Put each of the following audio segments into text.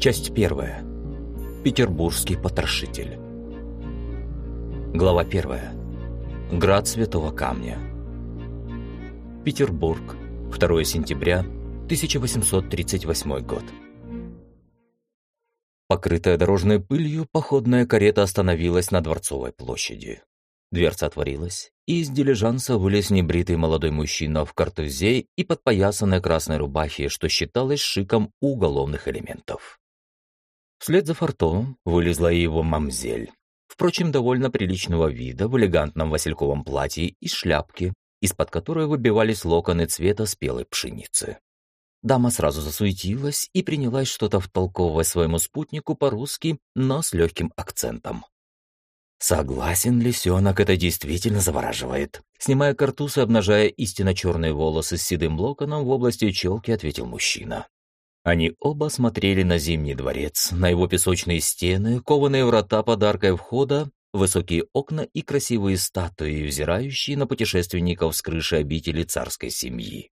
Часть первая. Петербургский потрошитель. Глава первая. Град Святого Камня. Петербург. 2 сентября 1838 год. Покрытая дорожной пылью, походная карета остановилась на Дворцовой площади. Дверца отворилась, и из дилижанса вылез небритый молодой мужчина в картузе и подпоясанной красной рубахе, что считалось шиком уголовных элементов. Вслед за фортом вылезла его мамзель. Впрочем, довольно приличного вида, в элегантном васильковом платье и шляпке, из-под которой выбивались локоны цвета спелой пшеницы. Дама сразу засуетилась и принялась что-то втолковывать своему спутнику по-русски, но с легким акцентом. Согласен, лисенок это действительно завораживает. Снимая картуз и обнажая истинно черные волосы с седым локоном в области челки, ответил мужчина. Они оба смотрели на Зимний дворец, на его песочные стены, кованые врата подаркой входа, высокие окна и красивые статуи, взирающие на путешественников с крыши обители царской семьи.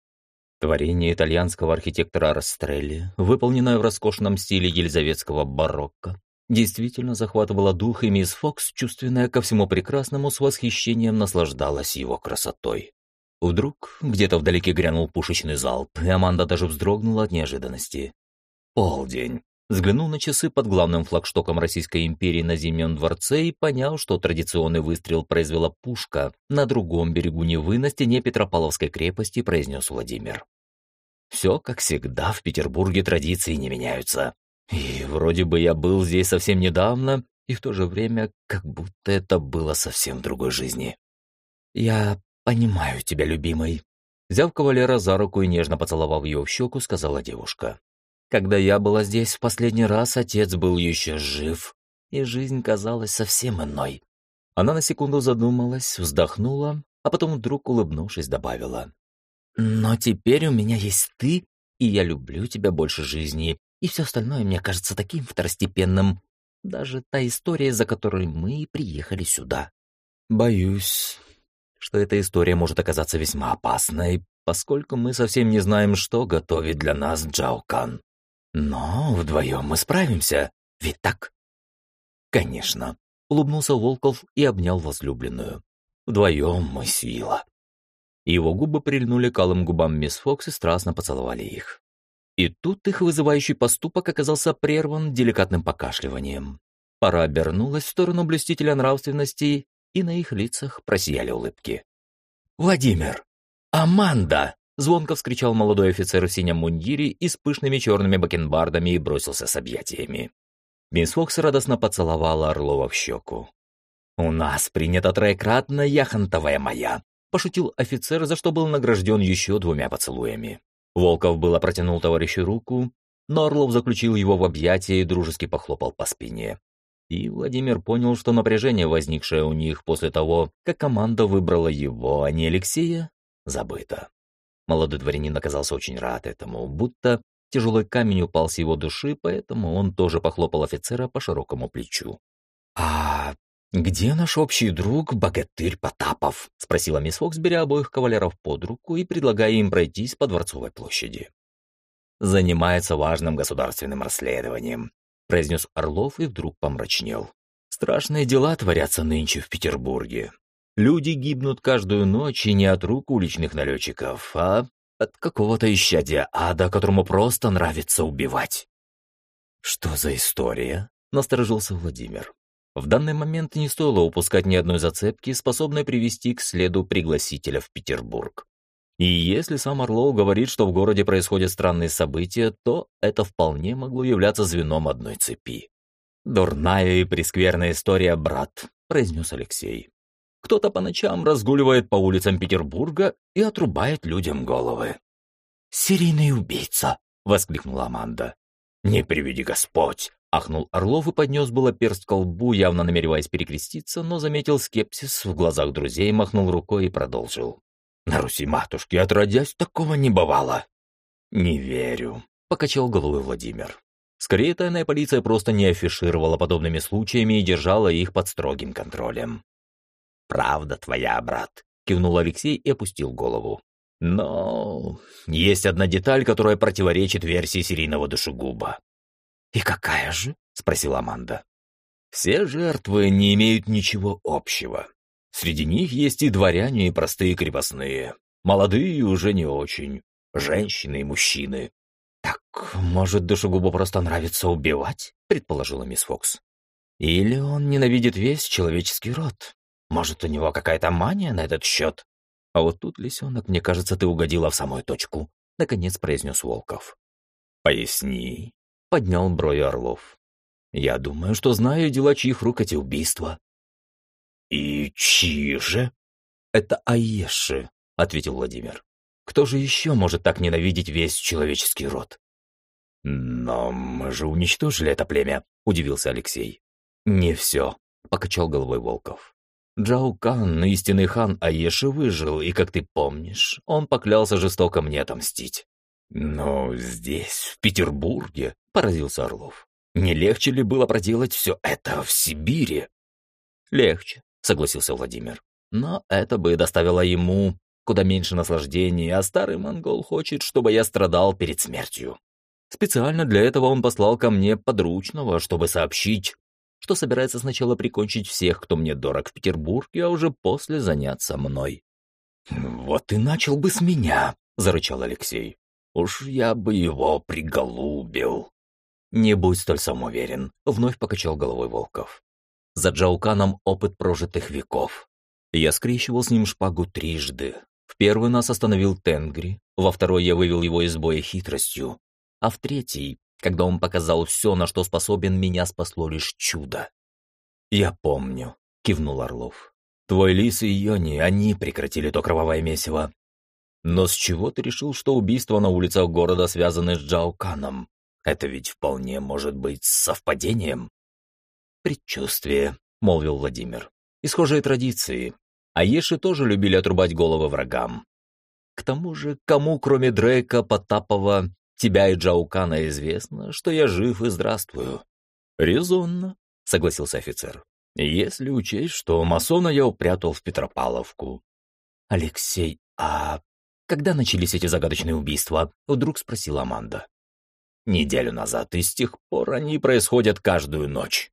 Творение итальянского архитектора Растрелли, выполненное в роскошном стиле елизаветского барокко, действительно захватывало дух, и мисс Фокс, чувственная ко всему прекрасному, с восхищением наслаждалась его красотой. Вдруг где-то вдалеке грянул пушечный залп, и Аманда даже вздрогнула от неожиданности. Полдень. Взглянул на часы под главным флагштоком Российской империи на Зимнем дворце и понял, что традиционный выстрел произвела пушка на другом берегу Невы на стене Петропавловской крепости, произнес Владимир. Все, как всегда, в Петербурге традиции не меняются. И вроде бы я был здесь совсем недавно, и в то же время как будто это было совсем другой жизни. Я «Понимаю тебя, любимый». Взяв кавалера за руку и нежно поцеловав ее в щеку, сказала девушка. «Когда я была здесь в последний раз, отец был еще жив, и жизнь казалась совсем иной». Она на секунду задумалась, вздохнула, а потом вдруг, улыбнувшись, добавила. «Но теперь у меня есть ты, и я люблю тебя больше жизни, и все остальное мне кажется таким второстепенным. Даже та история, за которой мы приехали сюда». «Боюсь, что эта история может оказаться весьма опасной, поскольку мы совсем не знаем, что готовит для нас Джао Кан. Но вдвоем мы справимся, ведь так? Конечно, улыбнулся Волков и обнял возлюбленную. Вдвоем мы сила. Его губы прильнули к алым губам мисс Фокс и страстно поцеловали их. И тут их вызывающий поступок оказался прерван деликатным покашливанием. Пора обернулась в сторону блюстителя нравственности и на их лицах просияли улыбки. «Владимир! Аманда!» — звонко вскричал молодой офицер в синем мундире и с пышными черными бакенбардами и бросился с объятиями. Мисс Фокс радостно поцеловала Орлова в щеку. «У нас принята троекратная яхонтовая моя», — пошутил офицер, за что был награжден еще двумя поцелуями. Волков было протянул товарищу руку, но Орлов заключил его в объятия и дружески похлопал по спине. И Владимир понял, что напряжение, возникшее у них после того, как команда выбрала его, а не Алексея, забыто. Молодой дворянин оказался очень рад этому, будто тяжелый камень упал с его души, поэтому он тоже похлопал офицера по широкому плечу. «А где наш общий друг, богатырь Потапов?» — спросила мисс Фокс, беря обоих кавалеров под руку и предлагая им пройтись по Дворцовой площади. «Занимается важным государственным расследованием произнес Орлов и вдруг помрачнел. Страшные дела творятся нынче в Петербурге. Люди гибнут каждую ночь и не от рук уличных налетчиков, а от какого-то исчадия ада, которому просто нравится убивать. «Что за история?» — насторожился Владимир. В данный момент не стоило упускать ни одной зацепки, способной привести к следу пригласителя в Петербург. И если сам Орлов говорит, что в городе происходят странные события, то это вполне могло являться звеном одной цепи. «Дурная и прескверная история, брат», — произнес Алексей. «Кто-то по ночам разгуливает по улицам Петербурга и отрубает людям головы». «Серийный убийца», — воскликнула Аманда. «Не приведи Господь», — ахнул Орлов и поднес было перст к лбу, явно намереваясь перекреститься, но заметил скепсис в глазах друзей, махнул рукой и продолжил. На Руси матушки отродясь такого не бывало. Не верю, покачал головой Владимир. Скорее, тайная полиция просто не афишировала подобными случаями и держала их под строгим контролем. «Правда твоя, брат», — кивнул Алексей и опустил голову. «Но есть одна деталь, которая противоречит версии серийного душегуба. «И какая же?» — спросила Аманда. «Все жертвы не имеют ничего общего. Среди них есть и дворяне, и простые крепостные. Молодые и уже не очень. Женщины и мужчины. «Так, может, душегубу просто нравится убивать?» — предположила мисс Фокс. «Или он ненавидит весь человеческий род. Может, у него какая-то мания на этот счет?» «А вот тут, лисенок, мне кажется, ты угодила в самую точку», — наконец произнес Волков. «Поясни», — поднял брови Орлов. «Я думаю, что знаю дела, чьих рук эти убийства». «И чьи же?» «Это Аеши», — ответил Владимир. «Кто же еще может так ненавидеть весь человеческий род?» «Но мы же уничтожили это племя», — удивился Алексей. «Не все», — покачал головой Волков. Джао Кан, истинный хан Аеши, выжил, и, как ты помнишь, он поклялся жестоко мне отомстить. «Но здесь, в Петербурге», — поразился Орлов, — «не легче ли было проделать все это в Сибири?» «Легче», — согласился Владимир. «Но это бы доставило ему куда меньше наслаждений, а старый монгол хочет, чтобы я страдал перед смертью. Специально для этого он послал ко мне подручного, чтобы сообщить, что собирается сначала прикончить всех, кто мне дорог в Петербурге, а уже после заняться мной. «Вот и начал бы с меня», — зарычал Алексей. «Уж я бы его приголубил». «Не будь столь самоуверен», — вновь покачал головой Волков. «За Джауканом опыт прожитых веков. Я скрещивал с ним шпагу трижды. В первый нас остановил Тенгри, во второй я вывел его из боя хитростью, а в третий, когда он показал все, на что способен, меня спасло лишь чудо. «Я помню», — кивнул Орлов. «Твой лис и Йони, они прекратили то кровавое месиво. Но с чего ты решил, что убийства на улицах города связаны с Джауканом? Это ведь вполне может быть совпадением». «Предчувствие», — молвил Владимир. «И схожие традиции. А Еши тоже любили отрубать головы врагам. К тому же, кому, кроме Дрейка, Потапова тебя и Джаукана известно, что я жив и здравствую». «Резонно», — согласился офицер. «Если учесть, что масона я упрятал в Петропавловку». «Алексей, а когда начались эти загадочные убийства?» — вдруг спросила Аманда. «Неделю назад, и с тех пор они происходят каждую ночь».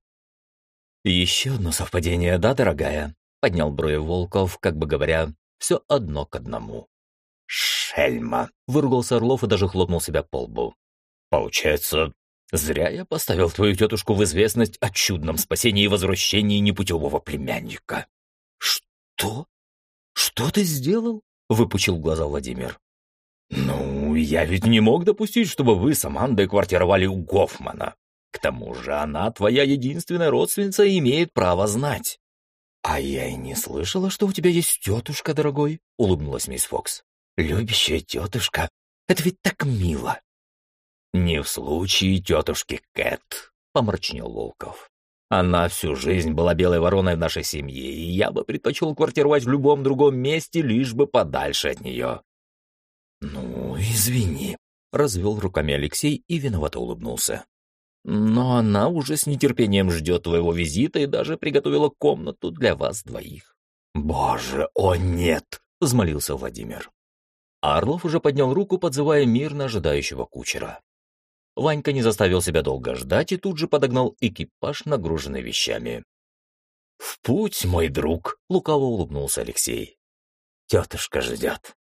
«Еще одно совпадение, да, дорогая?» — поднял брови Волков, как бы говоря, «все одно к одному». «Шельма!» — выругался Орлов и даже хлопнул себя по лбу. «Получается, зря я поставил твою тетушку в известность о чудном спасении и возвращении непутевого племянника». «Что? Что ты сделал?» — выпучил глаза Владимир. «Ну, я ведь не мог допустить, чтобы вы с Амандой квартировали у Гофмана. К тому же она твоя единственная родственница имеет право знать». «А я и не слышала, что у тебя есть тетушка, дорогой», — улыбнулась мисс Фокс. Любящая тетушка. Это ведь так мило. Не в случае тетушки Кэт, помрачнел Волков. Она всю жизнь была белой вороной в нашей семье, и я бы предпочел квартировать в любом другом месте, лишь бы подальше от нее. Ну, извини, развел руками Алексей и виновато улыбнулся. Но она уже с нетерпением ждет твоего визита и даже приготовила комнату для вас двоих. «Боже, о нет!» — взмолился Владимир Орлов уже поднял руку, подзывая мирно ожидающего кучера. Ванька не заставил себя долго ждать и тут же подогнал экипаж, нагруженный вещами. «В путь, мой друг!» — лукаво улыбнулся Алексей. «Тетушка ждет».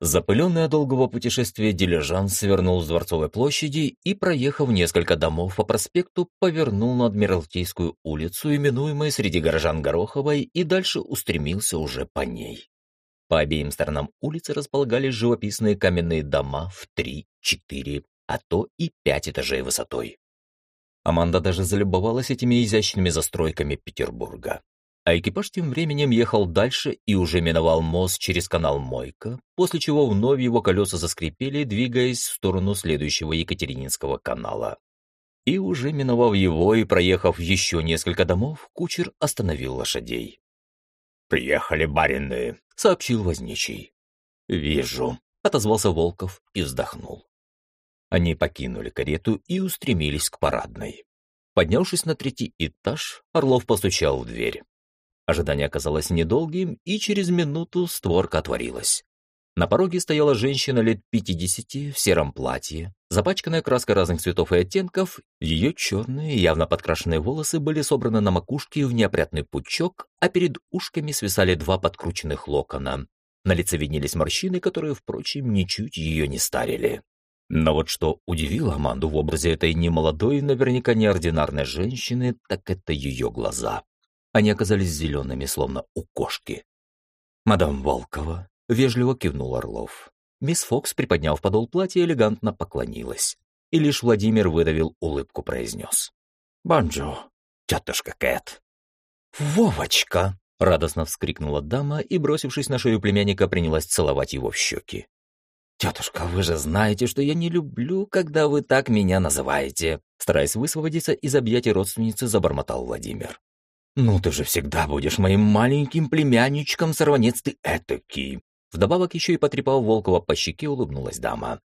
Запыленный от долгого путешествия дилижанс свернул с Дворцовой площади и, проехав несколько домов по проспекту, повернул на Адмиралтейскую улицу, именуемую среди горожан Гороховой, и дальше устремился уже по ней. По обеим сторонам улицы располагались живописные каменные дома в три, четыре, а то и пять этажей высотой. Аманда даже залюбовалась этими изящными застройками Петербурга. А экипаж тем временем ехал дальше и уже миновал мост через канал Мойка, после чего вновь его колеса заскрипели, двигаясь в сторону следующего Екатерининского канала. И уже миновав его и проехав еще несколько домов, кучер остановил лошадей. «Приехали барины», — сообщил возничий. «Вижу», — отозвался Волков и вздохнул. Они покинули карету и устремились к парадной. Поднявшись на третий этаж, Орлов постучал в дверь. Ожидание оказалось недолгим, и через минуту створка отворилась. На пороге стояла женщина лет пятидесяти в сером платье, Запачканная краской разных цветов и оттенков, ее черные, явно подкрашенные волосы были собраны на макушке в неопрятный пучок, а перед ушками свисали два подкрученных локона. На лице виднелись морщины, которые, впрочем, ничуть ее не старили. Но вот что удивило Аманду в образе этой немолодой, наверняка неординарной женщины, так это ее глаза. Они оказались зелеными, словно у кошки. «Мадам Волкова», — вежливо кивнул Орлов. Мисс Фокс, приподняв подол платья, элегантно поклонилась. И лишь Владимир выдавил улыбку, произнес. «Бонжо, тетушка Кэт». «Вовочка!» — радостно вскрикнула дама и, бросившись на шею племянника, принялась целовать его в щеки. «Тетушка, вы же знаете, что я не люблю, когда вы так меня называете!» Стараясь высвободиться из объятий родственницы, забормотал Владимир. «Ну ты же всегда будешь моим маленьким племянничком, сорванец ты этакий!» Вдобавок еще и потрепав Волкова по щеке, улыбнулась дама.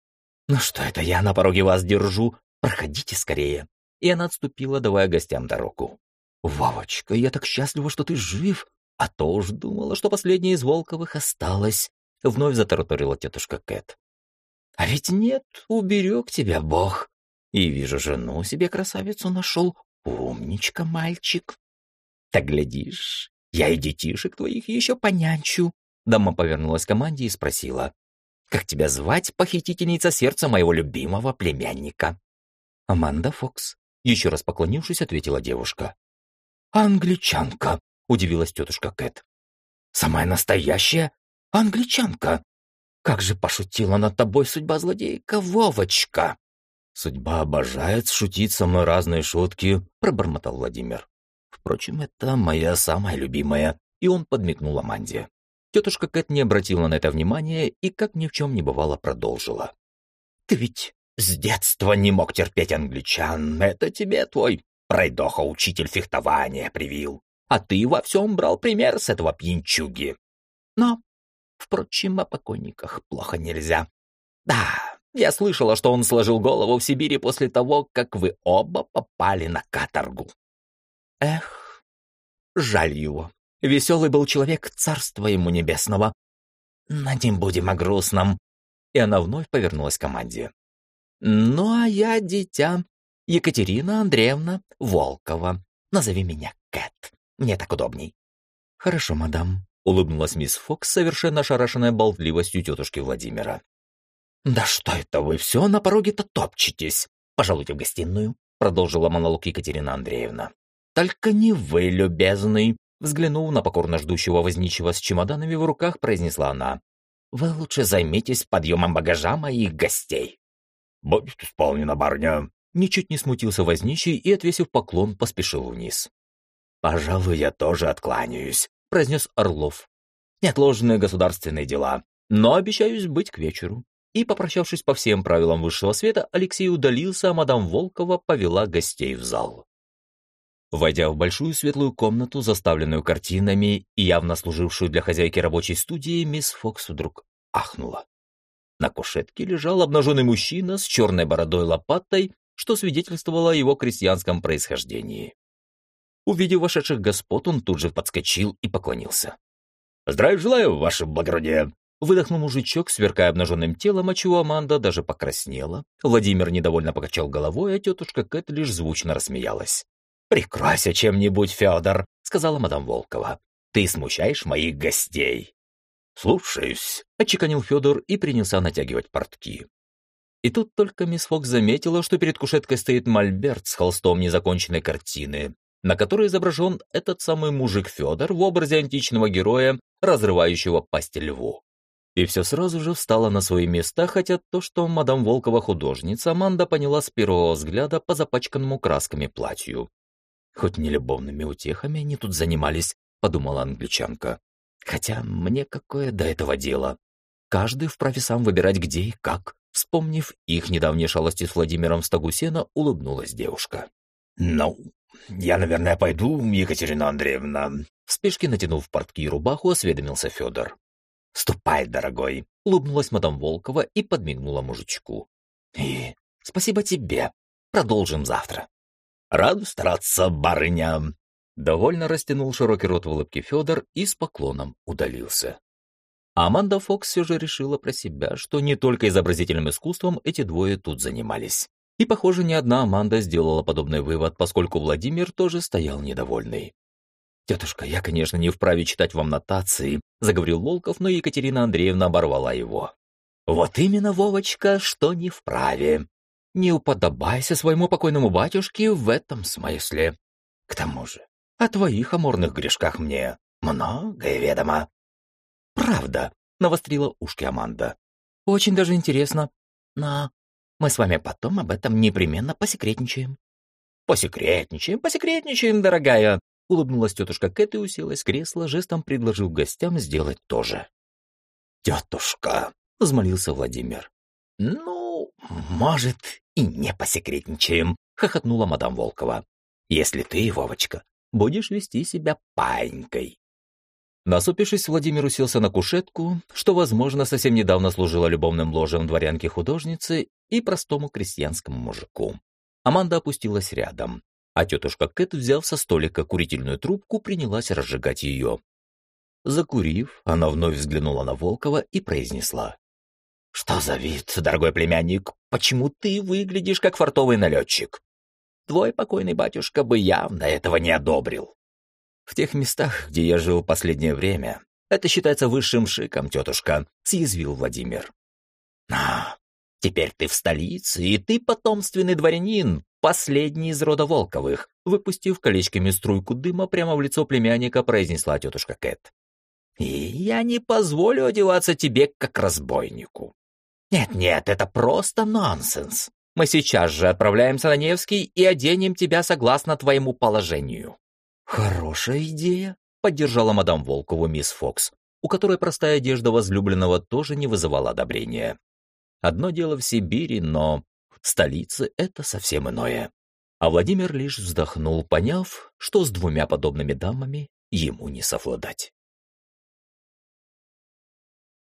«Ну что это я на пороге вас держу? Проходите скорее!» И она отступила, давая гостям дорогу. «Вовочка, я так счастлива, что ты жив, а то уж думала, что последняя из Волковых осталась», — вновь затараторила тетушка Кэт. «А ведь нет, уберег тебя Бог. И вижу, жену себе красавицу нашел. Умничка, мальчик. Так глядишь, я и детишек твоих еще понянчу. Дама повернулась к команде и спросила. «Как тебя звать, похитительница сердца моего любимого племянника?» «Аманда Фокс», — еще раз поклонившись, ответила девушка. «Англичанка», — удивилась тетушка Кэт. «Самая настоящая англичанка. Как же пошутила над тобой судьба злодейка Вовочка!» «Судьба обожает шутить со мной разные шутки», — пробормотал Владимир. «Впрочем, это моя самая любимая», — и он подмигнул Аманде. Тетушка Кэт не обратила на это внимания и, как ни в чем не бывало, продолжила. «Ты ведь с детства не мог терпеть англичан. Это тебе твой пройдоха-учитель фехтования привил. А ты во всем брал пример с этого пьянчуги. Но, впрочем, о покойниках плохо нельзя. Да, я слышала, что он сложил голову в Сибири после того, как вы оба попали на каторгу. Эх, жаль его. Веселый был человек, царства ему небесного. Над ним будем о грустном. И она вновь повернулась к команде. Ну, а я дитя. Екатерина Андреевна Волкова. Назови меня Кэт. Мне так удобней. Хорошо, мадам. Улыбнулась мисс Фокс, совершенно ошарашенная болтливостью тетушки Владимира. «Да что это вы все на пороге-то топчетесь? Пожалуйте в гостиную», — продолжила монолог Екатерина Андреевна. «Только не вы, любезный. Взглянув на покорно ждущего возничего с чемоданами в руках, произнесла она. «Вы лучше займитесь подъемом багажа моих гостей». «Будет исполнено, барня». Ничуть не смутился возничий и, отвесив поклон, поспешил вниз. «Пожалуй, я тоже откланяюсь», — произнес Орлов. «Неотложные государственные дела, но обещаюсь быть к вечеру». И, попрощавшись по всем правилам высшего света, Алексей удалился, а мадам Волкова повела гостей в зал. Войдя в большую светлую комнату, заставленную картинами и явно служившую для хозяйки рабочей студии, мисс Фокс вдруг ахнула. На кушетке лежал обнаженный мужчина с черной бородой лопатой, что свидетельствовало о его крестьянском происхождении. Увидев вошедших господ, он тут же подскочил и поклонился. «Здравия желаю, ваше благородие!» Выдохнул мужичок, сверкая обнаженным телом, отчего Аманда даже покраснела. Владимир недовольно покачал головой, а тетушка Кэт лишь звучно рассмеялась. «Прикройся чем-нибудь, Федор», — сказала мадам Волкова. «Ты смущаешь моих гостей». «Слушаюсь», — отчеканил Федор и принялся натягивать портки. И тут только мисс Фокс заметила, что перед кушеткой стоит мольберт с холстом незаконченной картины, на которой изображен этот самый мужик Федор в образе античного героя, разрывающего пасть льву. И все сразу же встало на свои места, хотя то, что мадам Волкова художница, Аманда поняла с первого взгляда по запачканному красками платью. Хоть не любовными утехами они тут занимались, подумала англичанка. Хотя мне какое до этого дело? Каждый вправе сам выбирать где и как. Вспомнив их недавние шалости с Владимиром Стагусена, улыбнулась девушка. «Ну, я, наверное, пойду, Екатерина Андреевна». В спешке натянув портки и рубаху, осведомился Федор. «Ступай, дорогой», — улыбнулась мадам Волкова и подмигнула мужичку. «И спасибо тебе. Продолжим завтра». Рад стараться, барыня!» Довольно растянул широкий рот в улыбке Федор и с поклоном удалился. Аманда Фокс все же решила про себя, что не только изобразительным искусством эти двое тут занимались. И, похоже, ни одна Аманда сделала подобный вывод, поскольку Владимир тоже стоял недовольный. «Тетушка, я, конечно, не вправе читать вам нотации», — заговорил Волков, но Екатерина Андреевна оборвала его. «Вот именно, Вовочка, что не вправе. Не уподобайся своему покойному батюшке в этом смысле. К тому же, о твоих аморных грешках мне многое ведомо». «Правда», — навострила ушки Аманда. «Очень даже интересно. Но мы с вами потом об этом непременно посекретничаем». «Посекретничаем, посекретничаем, дорогая», — улыбнулась тетушка Кэт и уселась в кресло, жестом предложил гостям сделать то же. «Тетушка», — взмолился Владимир. «Ну, может, и не посекретничаем», — хохотнула мадам Волкова. «Если ты, Вовочка, будешь вести себя паинькой». Насупившись, Владимир уселся на кушетку, что, возможно, совсем недавно служило любовным ложем дворянки-художницы и простому крестьянскому мужику. Аманда опустилась рядом, а тетушка Кэт, взяв со столика курительную трубку, принялась разжигать ее. Закурив, она вновь взглянула на Волкова и произнесла. «Что за вид, дорогой племянник? Почему ты выглядишь как фартовый налетчик? Твой покойный батюшка бы явно этого не одобрил». В тех местах, где я жил последнее время, это считается высшим шиком, тетушка, съязвил Владимир. А, теперь ты в столице, и ты потомственный дворянин, последний из рода Волковых, выпустив колечками струйку дыма прямо в лицо племянника, произнесла тетушка Кэт. И я не позволю одеваться тебе как разбойнику. Нет-нет, это просто нонсенс. Мы сейчас же отправляемся на Невский и оденем тебя согласно твоему положению. «Хорошая идея», — поддержала мадам Волкову мисс Фокс, у которой простая одежда возлюбленного тоже не вызывала одобрения. Одно дело в Сибири, но в столице это совсем иное. А Владимир лишь вздохнул, поняв, что с двумя подобными дамами ему не совладать.